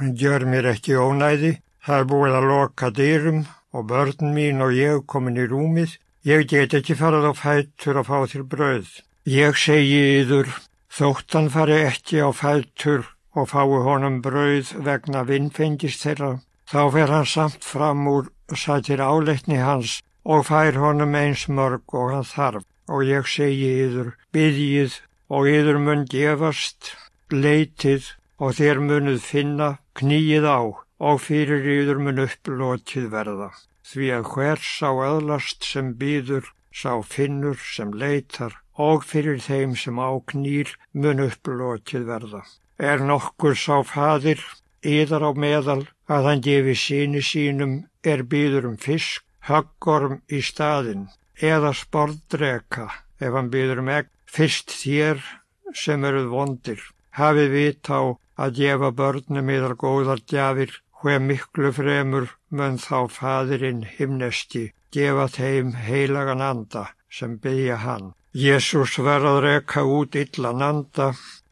gjör mér ekki ónæði, það er búið að loka dyrum og börn mín og ég komin í rúmið, ég get ekki farað á fættur að fá þér brauð. Ég segi yður, þóttan fari ekki á fættur og fái honum brauð vegna vinnfengist þeirra, þá fer hann samt fram úr sætir áleitni hans og fær honum eins mörg og hann þarf. Og ég segi yður, byggjið og yður mun gefast, leitið og þér munuð finna, knýið á og fyrir yður mun upplótið verða. Því að hver sá öðlast sem býður, sá finnur sem leitar og fyrir þeim sem áknýr mun upplótið verða. Er nokkur sá fadir, yðar á meðal, að hann gefi síni sínum, er býður um fisk, höggorm í staðin, eða sportdreka, ef hann býður um egg, fyrst þér sem eruð vondir. Hafið vit á að gefa börnum yðar góðar gjafir, hver miklu fremur mun þá fadirinn himnesti gefa þeim heilagan anda sem byggja hann. Jésús var að reka út illan anda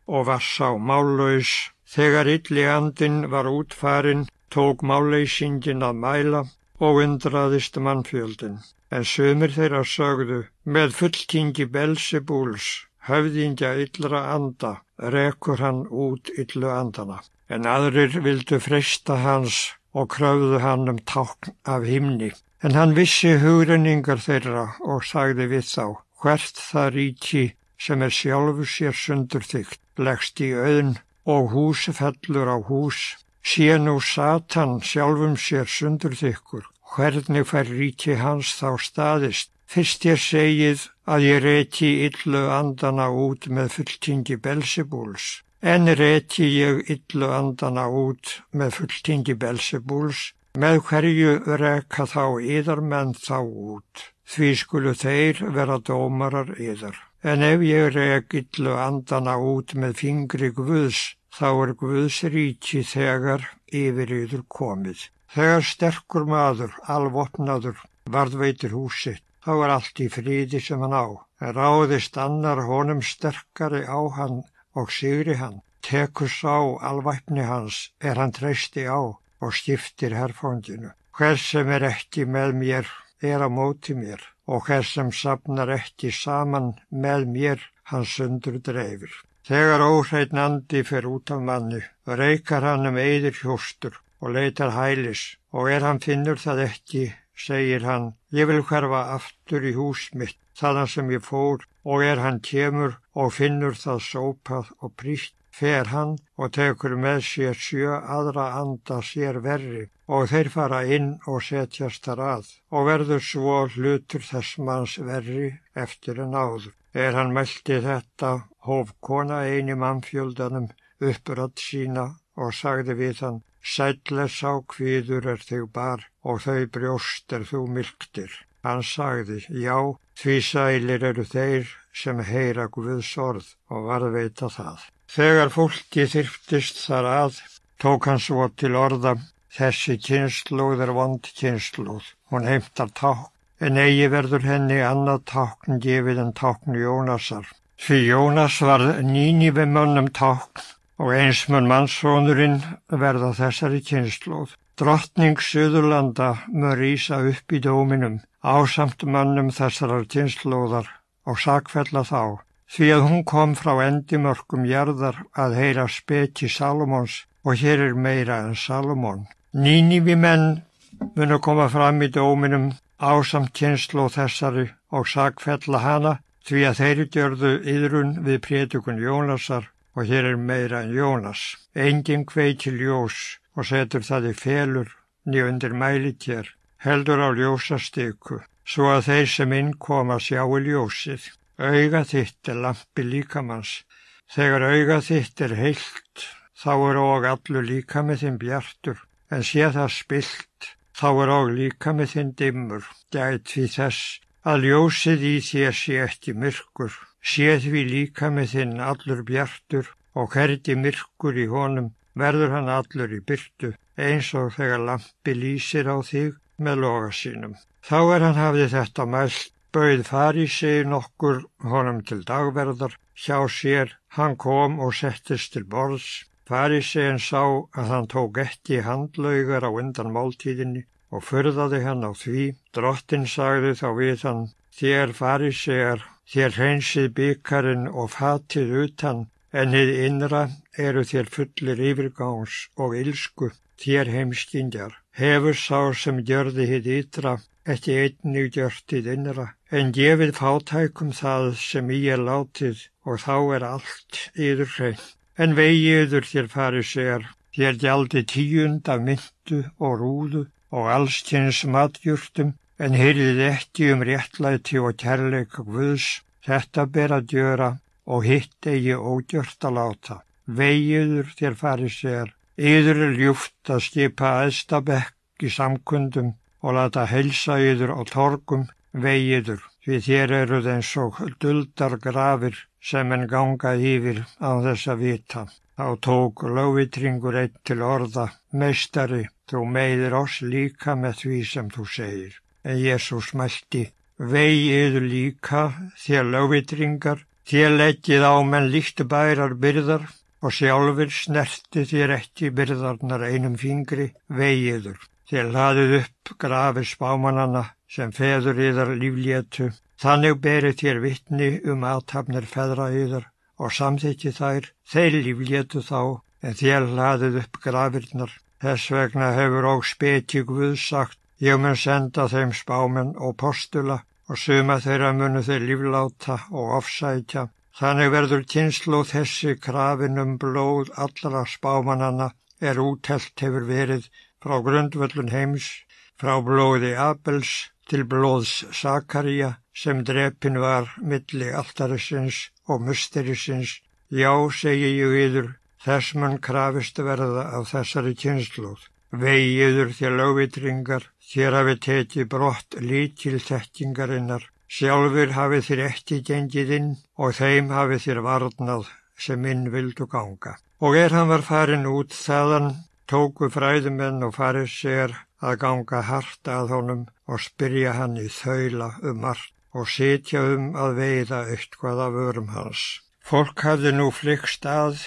og var sá mállaus. Þegar illi andin var útfarin, tók mállausingin að mæla og undraðist mannfjöldin. En sömur þeirra sögðu, með fulltingi Belsebúls, höfðingja illra anda, rekur hann út illu andana. En aðrir vildu freysta hans og kröfðu hann um tákn af himni. En hann vissi hugrenningar þeirra og sagði við þá, hvert það ríki sem er sjálfu sér sundurþygt, leggst í auðn og hús fellur á hús, sé nú Satan sjálfum sér sundurþykkur, hvernig fær ríki hans þá staðist. Fyrst ég segið að ég reyti illu andana út með fulltingi Belsebúls, en reyti ég illu andana út með fulltingi Belsebúls, með hverju reka þá yðarmenn þá út, því skulu þeir vera dómarar yðar. En ef ég rek illu andana út með fingri Guðs, þá er Guðs ríki þegar yfir yður komið. Þegar sterkur maður, alvopnaður, varðveitir húsitt, þá er allt í fríði sem hann á. En ráðist annar honum sterkari á hann og sigri hann. Tekur sá alvæpni hans er hann treysti á og skiptir herfóndinu. Hver sem er ekki með mér er á móti mér og hver sem sapnar ekki saman með mér hans sundur dreifir. Þegar óhreitn andi fer út af manni, reykar hann um eidir hjóstur og leitar hælis og er hann finnur það ekki segir hann, ég vil hverfa aftur í hús mitt, þaðan sem ég fór, og er hann kemur og finnur það sópað og príst, fer hann og tekur með sér sjö aðra anda sér verri og þeir fara inn og setjast þar að og verður svo hlutur þess manns verri eftir en áður. Er hann meldi þetta, hóf kona eini mannfjöldanum upprætt sína og sagði við hann, sætles á kvíður er þig bar og þau brjóst er þú mylgtir. Hann sagði, já, því sælir eru þeir sem heyra Guðs orð og varðveita það. Þegar fólki þyrftist þar að, tók hann svo til orða, þessi kynnslóð er vond kynnslóð. Hún heimtar tákn, en eigi verður henni annað tákn gefið en tákn Jónasar. Því Jónas var nýni við mönnum tákn og eins mun mannsónurinn verða þessari kynnslóð. Drottning Suðurlanda mun rýsa upp í dóminum ásamt mannum þessarar tinslóðar og sakfella þá, því að hún kom frá endimörkum jarðar að heyra speki Salomons og hér er meira en Salomon. Nínivi menn munu koma fram í dóminum ásamt tinslóð þessari og sakfella hana því að þeir gjörðu yðrun við prétukun Jónasar og hér er meira en Jónas. Engin kveikil ljós og setur það í felur nýjundir mælitjar, heldur á ljósastyku, svo að þeir sem innkoma sjáu ljósið. Auga þitt er lampi líkamanns. Þegar auga þitt er heilt, þá er og allur líka með þinn bjartur, en sé það spilt, þá er og líka með þinn dimmur, gæt því þess að ljósið í þér sé eftir myrkur, sé því líka með þinn allur bjartur og herdi myrkur í honum verður hann allur í byrtu eins og þegar lampi lýsir á þig með loga sínum. Þá er hann hafði þetta mælt, bauð fari sig nokkur honum til dagverðar, hjá sér, hann kom og settist til borðs, Farisegin sá að hann tók ekki handlaugar á undan máltíðinni og förðaði hann á því. Drottin sagði þá við hann, þér farisegar, þér hreinsið byggarinn og fatið utan, en þið innra eru þér fullir yfirgáns og ilsku, þér heimskingjar. Hefur sá sem gjörði hitt ytra, ekki einnig gjört hitt innra, en gefið fátækum það sem í er látið og þá er allt yður hrein. En vegiður þér farið sér, þér gjaldi tíund af myndu og rúðu og allskynns matjúrtum, en heyrðið ekki um réttlæti og kærleika Guðs, þetta ber að gjöra og hitt eigi ógjört að láta. Vegiður þér farið sér, yður er ljúft að skipa aðstabekk í samkundum og lata helsa yður á torgum, vegiður, því þér eruð eins og duldar grafir sem en ganga yfir á þess að vita. Þá tók lögvitringur eitt til orða, meistari, þú meiðir oss líka með því sem þú segir. En Jésús mælti, veiðu líka þér lögvitringar, þér leggið á menn líkt bærar byrðar og sjálfur snerti þér ekki byrðarnar einum fingri, veiður. Þér laðið upp grafið spámanana sem feður yðar líflétu Þannig berið þér vittni um aðtapnir feðra yður og samþykki þær, þeir líflétu þá, en þér hlaðið upp grafirnar. Þess vegna hefur og speti Guð sagt, ég mun senda þeim spámen og postula og suma þeirra munu þeir lífláta og ofsætja. Þannig verður kynslu þessi krafin um blóð allra spámanana er útelt hefur verið frá grundvöllun heims, frá blóði Abels til blóðs Sakaríja sem drepin var milli alltarisins og musterisins, já, segi ég yður, þess mann krafist verða af þessari kynnslóð. Vegiður þér lögvitringar, þér hafi tekið brott lítil þekkingarinnar, sjálfur hafi þér ekki gengið inn og þeim hafi þér varnað sem inn vildu ganga. Og er hann var farin út þaðan, tóku fræðumenn og farið sér að ganga hart að honum og spyrja hann í þaula um margt og sitja um að veiða eitthvað af örum hans. Fólk hafði nú flikst að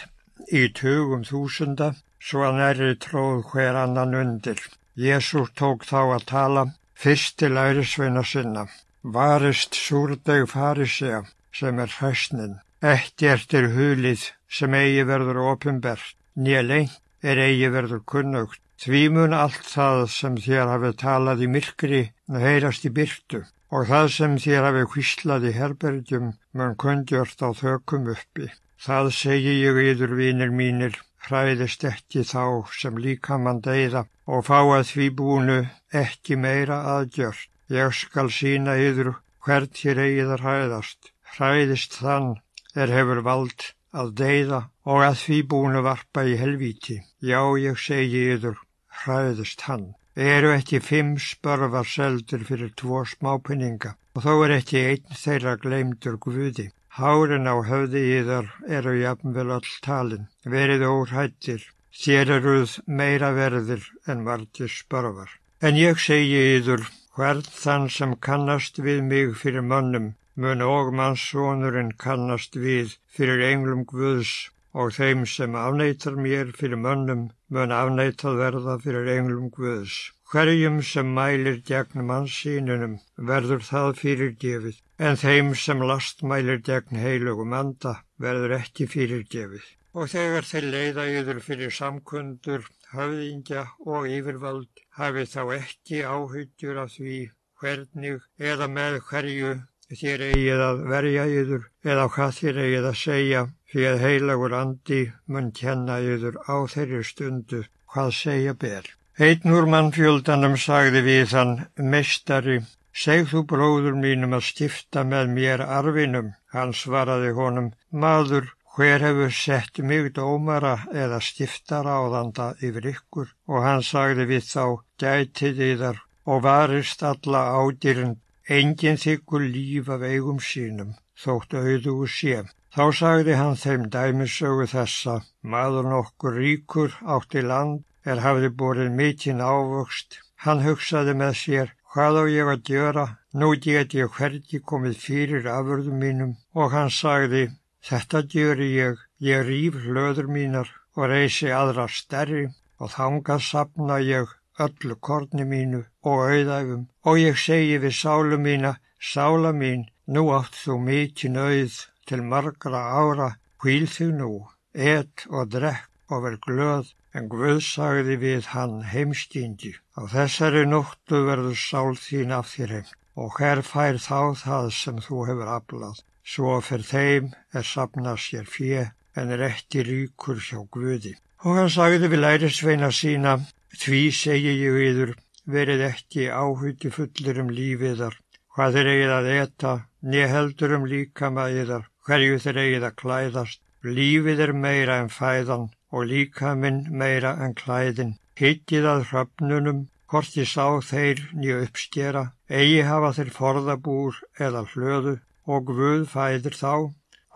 í tugum þúsunda svo að næri tróð hver annan undir. Jésús tók þá að tala fyrst til ærisveina sinna. Varist súrdeg farisea sem er hræstnin. Ekkert er hulið sem eigi verður ofinbert. Nýja lengt er eigi verður kunnugt. Því mun allt það sem þér hafið talað í myrkri heyrast í byrtu og það sem þér hafi hvíslað í herbergjum mun kundjört á þökum uppi. Það segi ég yður vinir mínir, hræðist ekki þá sem líka mann deyða og fá að því búinu ekki meira aðgjört. Ég skal sína yður hvert hér eigiðar hræðast. Hræðist þann er hefur vald að deyða og að því búinu varpa í helvíti. Já, ég segi yður, hræðist hann eru ekki fimm spörvar seldur fyrir tvo smápenninga og þó er ekki einn þeirra gleymdur Guði. Hárin á höfði íðar eru jafnvel all talin, verið óhættir, þér eruð meira verðir en vartir spörvar. En ég segi íður, hvern þann sem kannast við mig fyrir mönnum, mun og mannsónurinn kannast við fyrir englum Guðs og þeim sem afneitar mér fyrir mönnum mun afneitað verða fyrir englum Guðs. Hverjum sem mælir gegn mannsýnunum verður það fyrirgefið, en þeim sem lastmælir gegn heilugum anda verður ekki fyrirgefið. Og þegar þeir leiða yfir fyrir samkundur, höfðingja og yfirvald hafi þá ekki áhyggjur af því hvernig eða með hverju þér eigið að verja yður eða hvað þér eigið að segja fyrir að heilagur andi mun kenna yður á þeirri stundu hvað segja ber. Einn úr mannfjöldanum sagði við hann, mestari, seg þú bróður mínum að stifta með mér arfinum. Hann svaraði honum, maður, hver hefur sett mig dómara eða stiftar áðanda yfir ykkur? Og hann sagði við þá, gætið yðar og varist alla ádýrnd Engin þykkur líf af eigum sínum, þótt auðugu sé. Þá sagði hann þeim dæmisögu þessa, maður nokkur ríkur átti land er hafði borið mikinn ávöxt. Hann hugsaði með sér, hvað á ég að gjöra, nú get ég hvergi komið fyrir afurðum mínum. Og hann sagði, þetta gjöri ég, ég rýf hlöður mínar og reysi aðra stærri og þangað sapna ég öllu korni mínu og auðæfum. Og ég segi við sálu mína, sála mín, nú átt þú mikinn auð til margra ára, hvíl þig nú, et og drekk og verð glöð, en Guð sagði við hann heimstíndi. Á þessari nóttu verður sál þín af þér heim og hver fær þá það sem þú hefur aflað. Svo fyrir þeim er sapnað sér fjö en er eftir ríkur hjá Guði. Og hann sagði við lærisveina sína, því segi ég yður, verið ekki áhuti fullir um lífiðar, hvað þeir eigið að eta, neheldur um líkama yðar, hverju þeir eigið að klæðast. Lífið er meira en fæðan og líkaminn meira en klæðin. Hittið að hröfnunum, hvort ég sá þeir nýju uppskjera, eigi hafa þeir forðabúr eða hlöðu og Guð fæðir þá,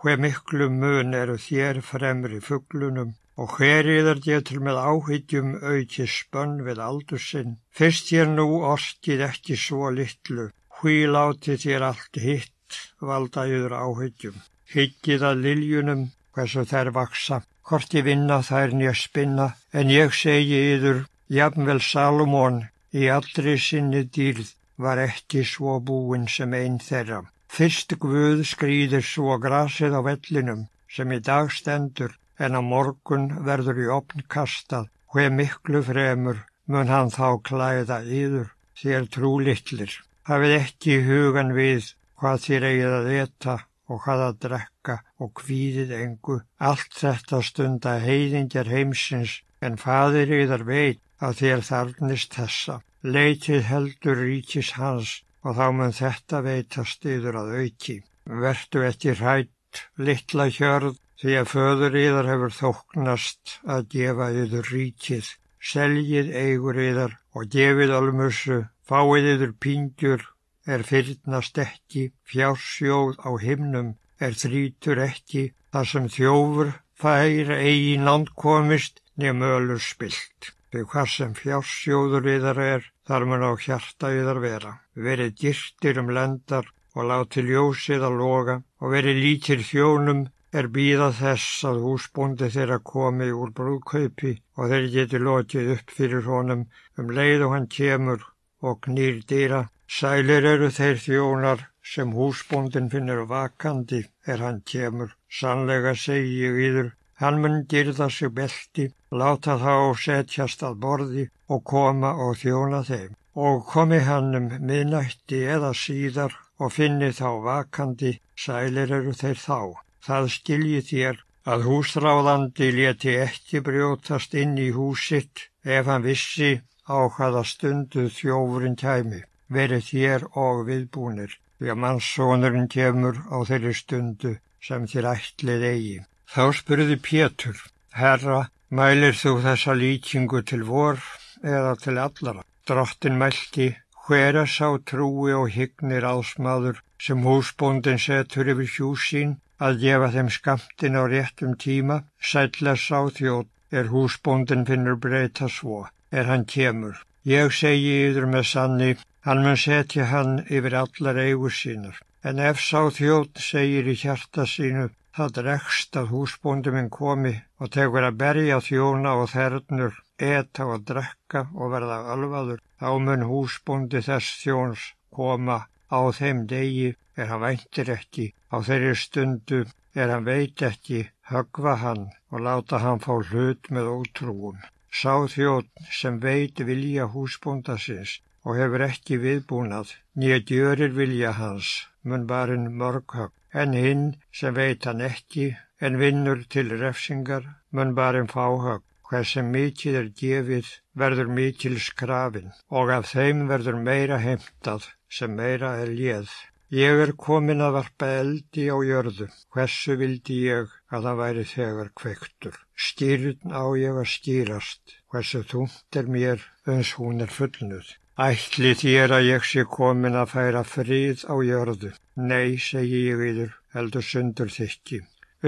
hver miklu mun eru þér fremri fugglunum og hveriðar getur með áhyggjum auki spönn við aldur sinn. Fyrst þér nú orstið ekki svo litlu, hví láti þér allt hitt valda yfir áhyggjum. Hyggið að liljunum, hversu þær vaksa, hvort ég vinna þær nýja spinna, en ég segi yður, jafnvel Salomón í allri sinni dýrð var ekki svo búin sem einn þeirra. Fyrst Guð skrýðir svo grasið á vellinum sem í dag stendur en á morgun verður í opn kastað, hver miklu fremur mun hann þá klæða yður, þér trúlittlir. Hafið ekki hugan við hvað þér eigið að eta og hvað að drekka og kvíðið engu. Allt þetta stunda heiðingjar heimsins en fadir yðar veit að þér þarnist þessa. Leitið heldur ríkis hans og þá mun þetta veitast yður að auki. Vertu ekki hrætt, litla hjörð því að föður yðar hefur þóknast að gefa yður ríkið, seljið eigur yðar og gefið almussu, fáið yður pingjur, er fyrnast ekki, fjársjóð á himnum, er þrítur ekki, þar sem þjófur fær eigin landkomist nefn ölur spilt. Þegar hvað sem fjársjóður yðar er, þar mun á hjarta yðar vera. Verið dyrtir um lendar og láti ljósið að loga og verið lítir þjónum er býða þess að húsbóndi þeirra komi úr brúðkaupi og þeir geti lotið upp fyrir honum um leið og hann kemur og knýr dýra. Sælir eru þeir þjónar sem húsbóndin finnur vakandi er hann kemur. Sannlega segi ég yður, hann mun dyrða sig belti, láta þá setjast að borði og koma og þjóna þeim. Og komi hann um minnætti eða síðar og finni þá vakandi, sælir eru þeir þá. Það skilji þér að húsráðandi leti ekki brjótast inn í húsitt ef hann vissi á hvaða stundu þjófurinn kæmi. Verið þér og viðbúnir, því að mannsónurinn kemur á þeirri stundu sem þér ætlið eigi. Þá spurði Pétur, Herra, mælir þú þessa líkingu til vor eða til allara? Drottin mælti, hver að sá trúi og hygnir ásmaður sem húsbóndin setur yfir hjúsín að gefa þeim skamtin á réttum tíma, sætla sá þjótt er húsbóndin finnur breyta svo, er hann kemur. Ég segi yður með sanni, hann mun setja hann yfir allar eigur sínar. En ef sá þjótt segir í hjarta sínu, það dregst að húsbóndi minn komi og tegur að berja þjóna og þernur, eta og drekka og verða alvaður, þá mun húsbóndi þess þjóns koma á þeim degi er hann væntir ekki, á þeirri stundu er hann veit ekki, högva hann og láta hann fá hlut með ótrúum. Sá þjótt sem veit vilja húsbóndasins og hefur ekki viðbúnað, nýja djörir vilja hans, mun barinn mörghögg, en hinn sem veit hann ekki, en vinnur til refsingar, mun barinn fáhögg. Hver sem mikið er gefið verður mikil skrafin og af þeim verður meira heimtað sem meira er léð. Ég er komin að varpa eldi á jörðu, hversu vildi ég að það væri þegar kvektur. Stýrn á ég að stýrast, hversu þúnt er mér uns hún er fullnuð. Ætli þér að ég sé komin að færa frið á jörðu. Nei, segi ég yfir, heldur sundur þykki.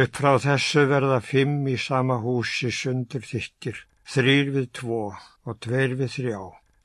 Upp frá þessu verða fimm í sama húsi sundur þykkir, þrýr við tvo og tveir við þrjá,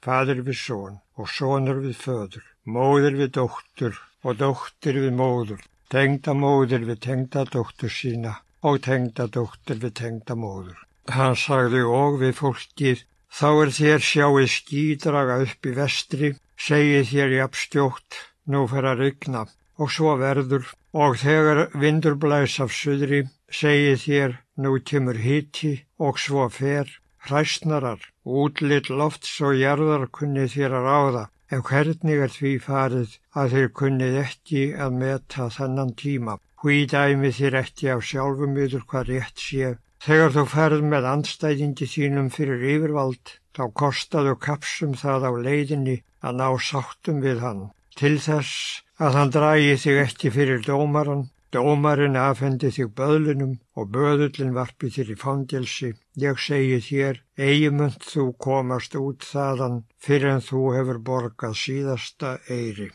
fadur við són og sónur við föður, móður við dóttur og dóttir við móður, tengda móður við tengda dóttur sína og tengda dóttir við tengda móður. Hann sagði og við fólkið, þá er þér sjáið skídraga upp í vestri, segið þér jafnstjótt, nú fer að rigna, og svo verður, og þegar vindur blæs af suðri, segið þér, nú kemur hiti, og svo fer, hræstnarar, útlitt lofts og jarðar kunnið þér að ráða, en hvernig er því farið að þér kunnið ekki að meta þennan tíma. Hví dæmi þér ekki á sjálfum yfir hvað rétt sé. Þegar þú ferð með andstæðindi þínum fyrir yfirvald, þá kostaðu kapsum það á leiðinni að ná sáttum við hann. Til þess að hann dragi þig ekki fyrir dómaran, Dómarinn afhendi þig böðlunum og böðullin varpi þér í fangelsi. Ég segi þér, eigi munt þú komast út þaðan fyrir en þú hefur borgað síðasta eiri.